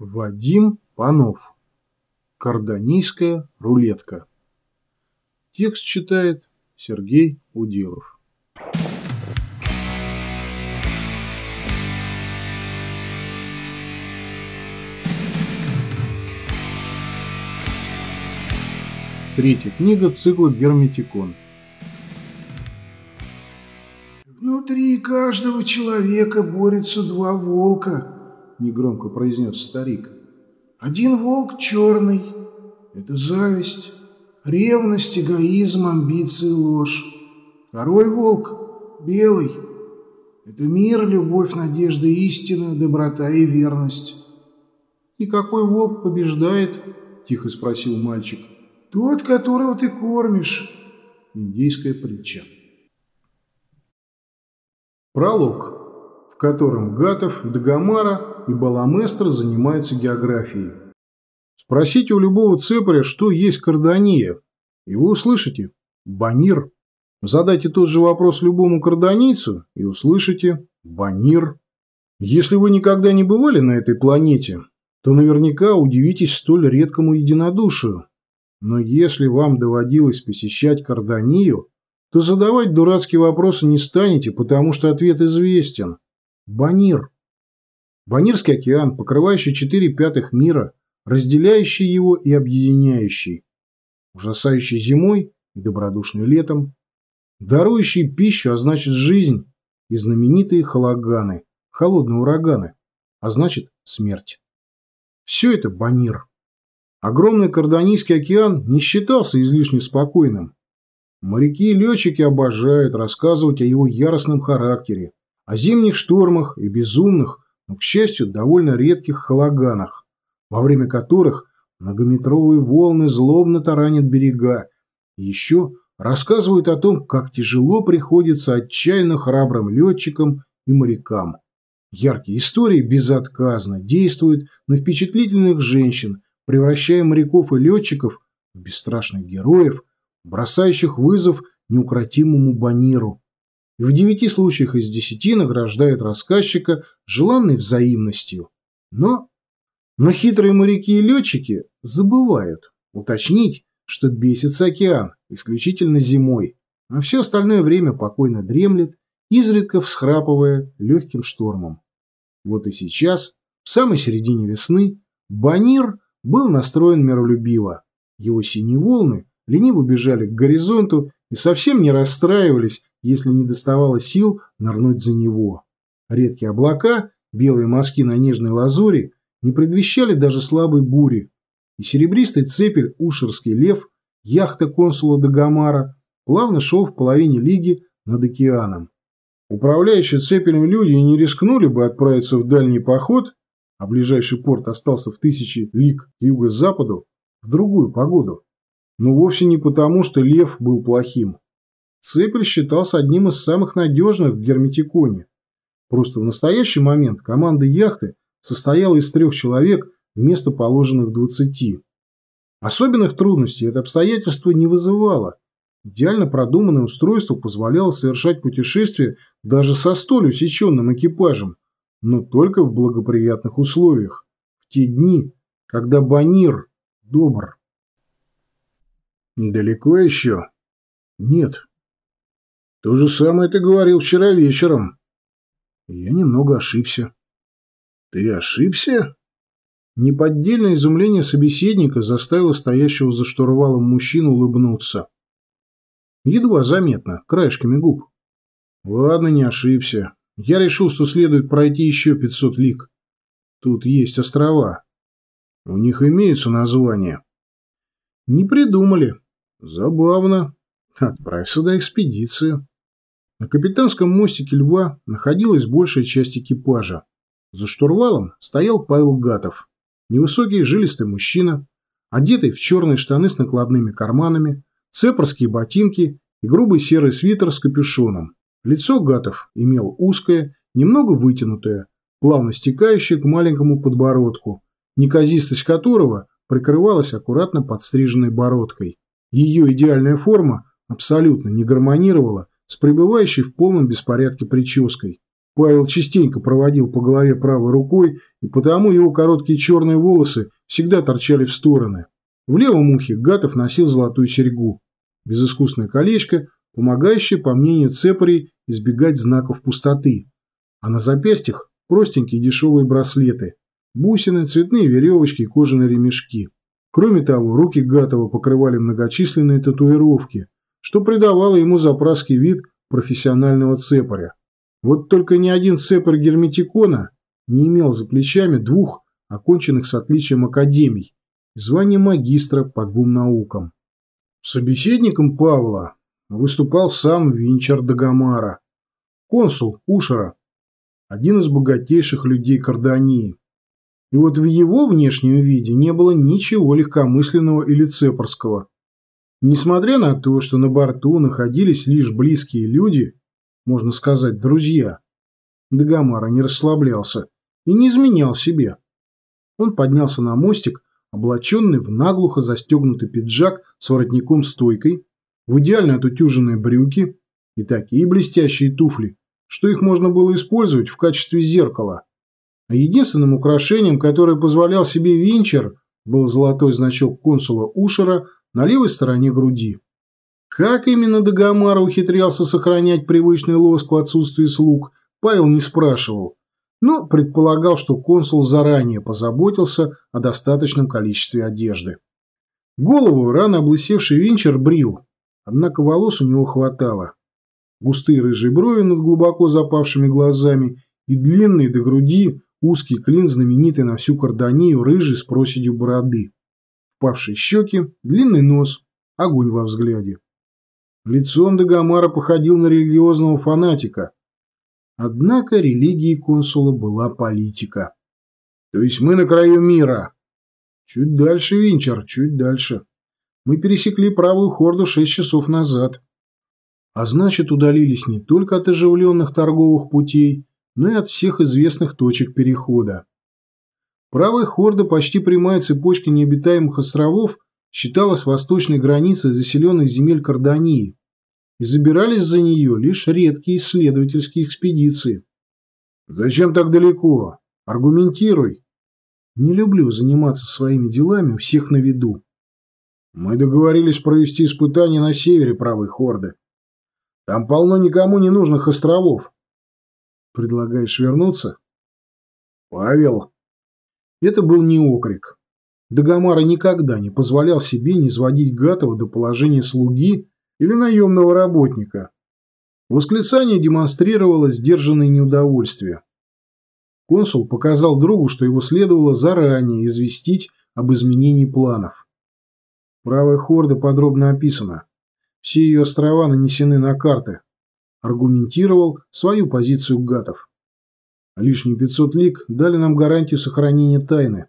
Вадим Панов. Карданийская рулетка. Текст читает Сергей Уделов. Третья книга цикла «Герметикон». «Внутри каждого человека борются два волка», — негромко произнес старик. «Один волк черный — это зависть, ревность, эгоизм, амбиции, ложь. Второй волк — белый — это мир, любовь, надежда, истина, доброта и верность». «И какой волк побеждает?» — тихо спросил мальчик. Тот, которого ты кормишь. Индийская притча. Пролог, котором Гатов, Дагомара и Баламестр занимаются географией. Спросите у любого цепаря, что есть кардания, и вы услышите «банир». Задайте тот же вопрос любому карданийцу, и услышите «банир». Если вы никогда не бывали на этой планете, то наверняка удивитесь столь редкому единодушию, но если вам доводилось посещать Карданию, то задавать дурацкие вопросы не станете, потому что ответ известен. Банир. Банирский океан, покрывающий четыре пятых мира, разделяющий его и объединяющий. Ужасающий зимой и добродушный летом. Дарующий пищу, а значит жизнь, и знаменитые халаганы, холодные ураганы, а значит смерть. Все это Банир. Огромный Карданийский океан не считался излишне спокойным. Моряки и летчики обожают рассказывать о его яростном характере, о зимних штормах и безумных, но, к счастью, довольно редких халаганах, во время которых многометровые волны злобно таранят берега, и еще рассказывают о том, как тяжело приходится отчаянно храбрым летчикам и морякам. Яркие истории безотказно действуют на впечатлительных женщин – превращая моряков и летчиков в бесстрашных героев, бросающих вызов неукротимому баниру. И в девяти случаях из десяти награждает рассказчика желанной взаимностью. Но, но хитрые моряки и летчики забывают уточнить, что бесится океан исключительно зимой, а все остальное время покойно дремлет, изредка всхрапывая легким штормом. Вот и сейчас, в самой середине весны, Банир был настроен миролюбиво. Его синие волны лениво бежали к горизонту и совсем не расстраивались, если не доставало сил нырнуть за него. Редкие облака, белые мазки на нежной лазури, не предвещали даже слабой бури, и серебристый цепель Ушерский лев, яхта консула Дагомара, плавно шел в половине лиги над океаном. Управляющие цепелем люди не рискнули бы отправиться в дальний поход, а ближайший порт остался в тысячи лиг юго-западу, в другую погоду. Но вовсе не потому, что лев был плохим. Цепель считался одним из самых надежных в Герметиконе. Просто в настоящий момент команда яхты состояла из трех человек вместо положенных двадцати. Особенных трудностей это обстоятельство не вызывало. Идеально продуманное устройство позволяло совершать путешествие даже со столь усеченным экипажем, но только в благоприятных условиях, в те дни, когда Банир добр. Далеко еще? Нет. То же самое ты говорил вчера вечером. Я немного ошибся. Ты ошибся? Неподдельное изумление собеседника заставило стоящего за штурвалом мужчину улыбнуться. Едва заметно, краешками губ. Ладно, не ошибся. Я решил, что следует пройти еще 500 лиг. Тут есть острова. У них имеются названия. Не придумали. Забавно. Отправь сюда экспедицию. На капитанском мостике «Льва» находилась большая часть экипажа. За штурвалом стоял Павел Гатов. Невысокий жилистый мужчина, одетый в черные штаны с накладными карманами, цепорские ботинки и грубый серый свитер с капюшоном. Лицо Гатов имел узкое, немного вытянутое, плавно стекающее к маленькому подбородку, неказистость которого прикрывалась аккуратно подстриженной бородкой. Ее идеальная форма абсолютно не гармонировала с пребывающей в полном беспорядке прической. Павел частенько проводил по голове правой рукой, и потому его короткие черные волосы всегда торчали в стороны. В левом ухе Гатов носил золотую серьгу. Безыскусное колечко, помогающее, по мнению цепарей, избегать знаков пустоты. А на запястьях простенькие дешевые браслеты, бусины, цветные веревочки и кожаные ремешки. Кроме того, руки Гатова покрывали многочисленные татуировки, что придавало ему заправский вид профессионального цепаря. Вот только ни один цепарь герметикона не имел за плечами двух оконченных с отличием академий, звание магистра по двум наукам. Собеседником Павла выступал сам Винчар Дагомара, консул Ушера, один из богатейших людей Кардании. И вот в его внешнем виде не было ничего легкомысленного или цепарского. Несмотря на то, что на борту находились лишь близкие люди, можно сказать, друзья, Дагомара не расслаблялся и не изменял себе. Он поднялся на мостик, облаченный в наглухо застегнутый пиджак с воротником-стойкой, в идеально отутюженные брюки и такие блестящие туфли, что их можно было использовать в качестве зеркала. А единственным украшением, которое позволял себе Винчер, был золотой значок консула Ушера на левой стороне груди. Как именно Дагомара ухитрялся сохранять привычный лоск в отсутствии слуг, Павел не спрашивал, но предполагал, что консул заранее позаботился о достаточном количестве одежды. Голову рано облысевший Винчер брил, однако волос у него хватало. Густые рыжие брови над глубоко запавшими глазами и длинный до груди узкий клин, знаменитый на всю Карданию, рыжий с проседью бороды. Впавшие щеки, длинный нос, огонь во взгляде. Лицом Дагомара походил на религиозного фанатика, Однако религией консула была политика. То есть мы на краю мира. Чуть дальше, Винчер, чуть дальше. Мы пересекли правую хорду шесть часов назад. А значит, удалились не только от оживленных торговых путей, но и от всех известных точек перехода. Правая хорда, почти прямая цепочка необитаемых островов, считалась восточной границей заселенных земель Кардании и забирались за нее лишь редкие исследовательские экспедиции. «Зачем так далеко? Аргументируй!» «Не люблю заниматься своими делами у всех на виду». «Мы договорились провести испытания на севере правой хорды. Там полно никому не нужных островов». «Предлагаешь вернуться?» «Павел!» Это был не окрик. Дагомара никогда не позволял себе не сводить Гатова до положения слуги или наемного работника. Восклицание демонстрировало сдержанное неудовольствие. Консул показал другу, что его следовало заранее известить об изменении планов. Правая хорда подробно описана. Все ее острова нанесены на карты. Аргументировал свою позицию Гатов. Лишние 500 лиг дали нам гарантию сохранения тайны.